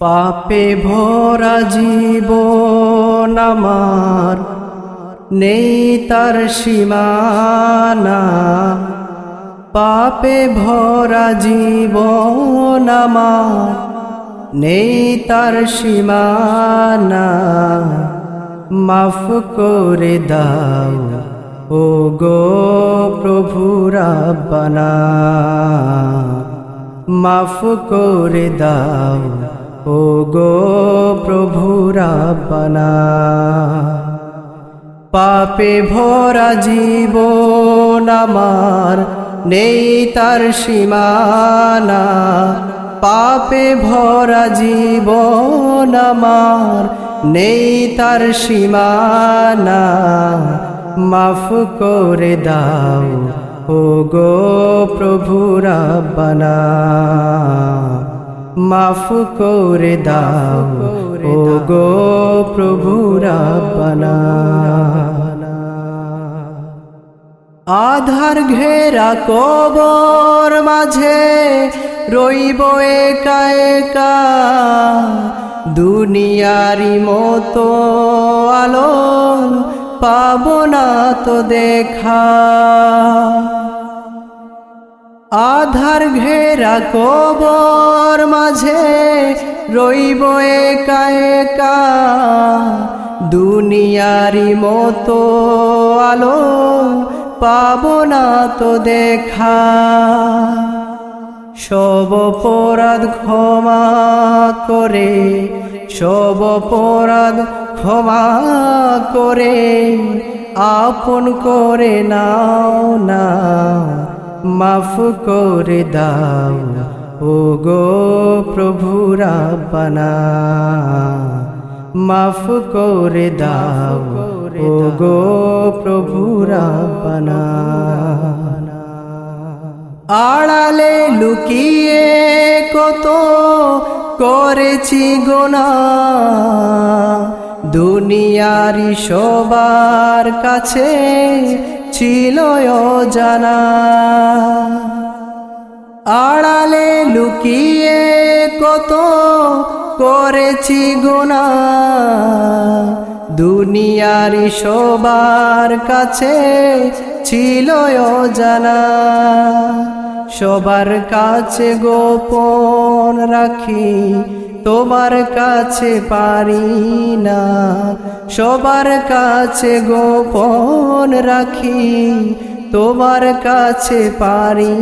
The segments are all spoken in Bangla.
পাপে ভরা জীবন আমার, নেই তার সীমানা। পাপে ভরা জীবন আমার, নেই তার সীমানা। মাফ করে দাও ও গো প্রভু রাব্বানা। মাফ করে দাও ও গো প্রভু রাব্বানা, পাপে ভরা জীবন আমার নেই তার সীমানা, পাপে ভরা জীবন আমার নেই তার সীমানা। মাফ করে দাও ও গো প্রভু রাব্বানা। মাফ করে দাও ও গো প্রভু রাব্বানা। আধার ঘেরা কবর মাঝে রইব একা একা। দুনিয়ারি মতো আলো পাব না তো দেখা। আধার ঘেরা কবর মাঝে রইব একা একা। দুনিয়ারি মতো আলো পাব না তো দেখা। সব অপরাধ ক্ষমা করে, সব অপরাধ ক্ষমা করে, আপন করে নাও না। মাফ করে দাও ও গো প্রভু রাব্বানা। মাফ করে দাও ও গো প্রভু রাব্বানা। আড়ালে লুকিয়ে কত করেছি গোনা দুনিয়ারি সবার কাছে ছিল জানা আড়ালে লুকিয়ে কত করেছি গোনা দুনিয়ারি সবার কাছে ছিল জানা সবার কাছে গোপন রাখি তোমার কাছে পারি না। সবার কাছে গোপন রাখি। তোমার কাছে পারি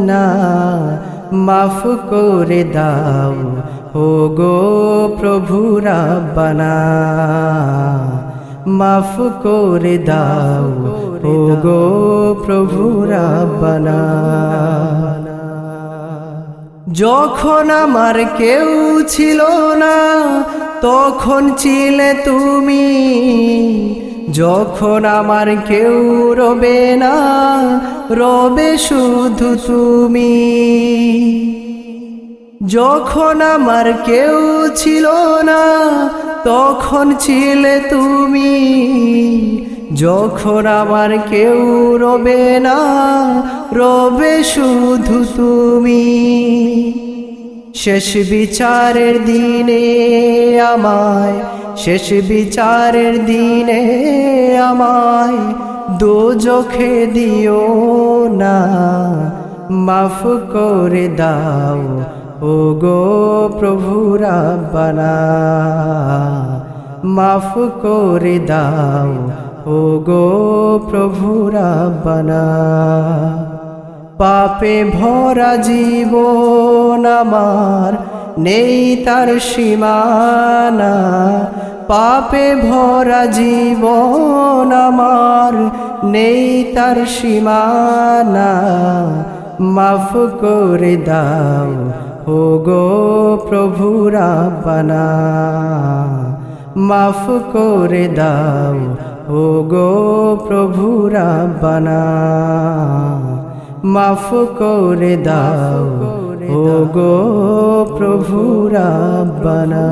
না। মাফ করে দাও ও গো প্রভু রাব্বানা। মাফ করে দাও ও গো প্রভু রাব্বানা। যখন আমার কেউ ছিল না, তখন ছিলে তুমি। যখন আমার কেউ রবে না, রবে শুধু তুমি। যখন আমার কেউ ছিল না, তখন ছিলে তুমি। যখন আমার কেউ রবে না, রবে শুধু তুমি। শেষ বিচারের দিনে আমায়, শেষ বিচারের দিনে আমায় দো চোখে দিও না। মাফ করে দাও ও গো প্রভু রাব্বানা। মাফ করে দাও ও গো প্রভু রাব্বানা, পাপে ভরা জীবন আমার নেই তার সীমানা। পাপে ভরা জীবন আমার নেই তার সীমানা। মাফ করে দাও ও গো প্রভু রাব্বানা, মাফ করে দাও ও গো প্রভু রাব্বানা মাফ করে দাও। ও গো প্রভু রাব্বানা।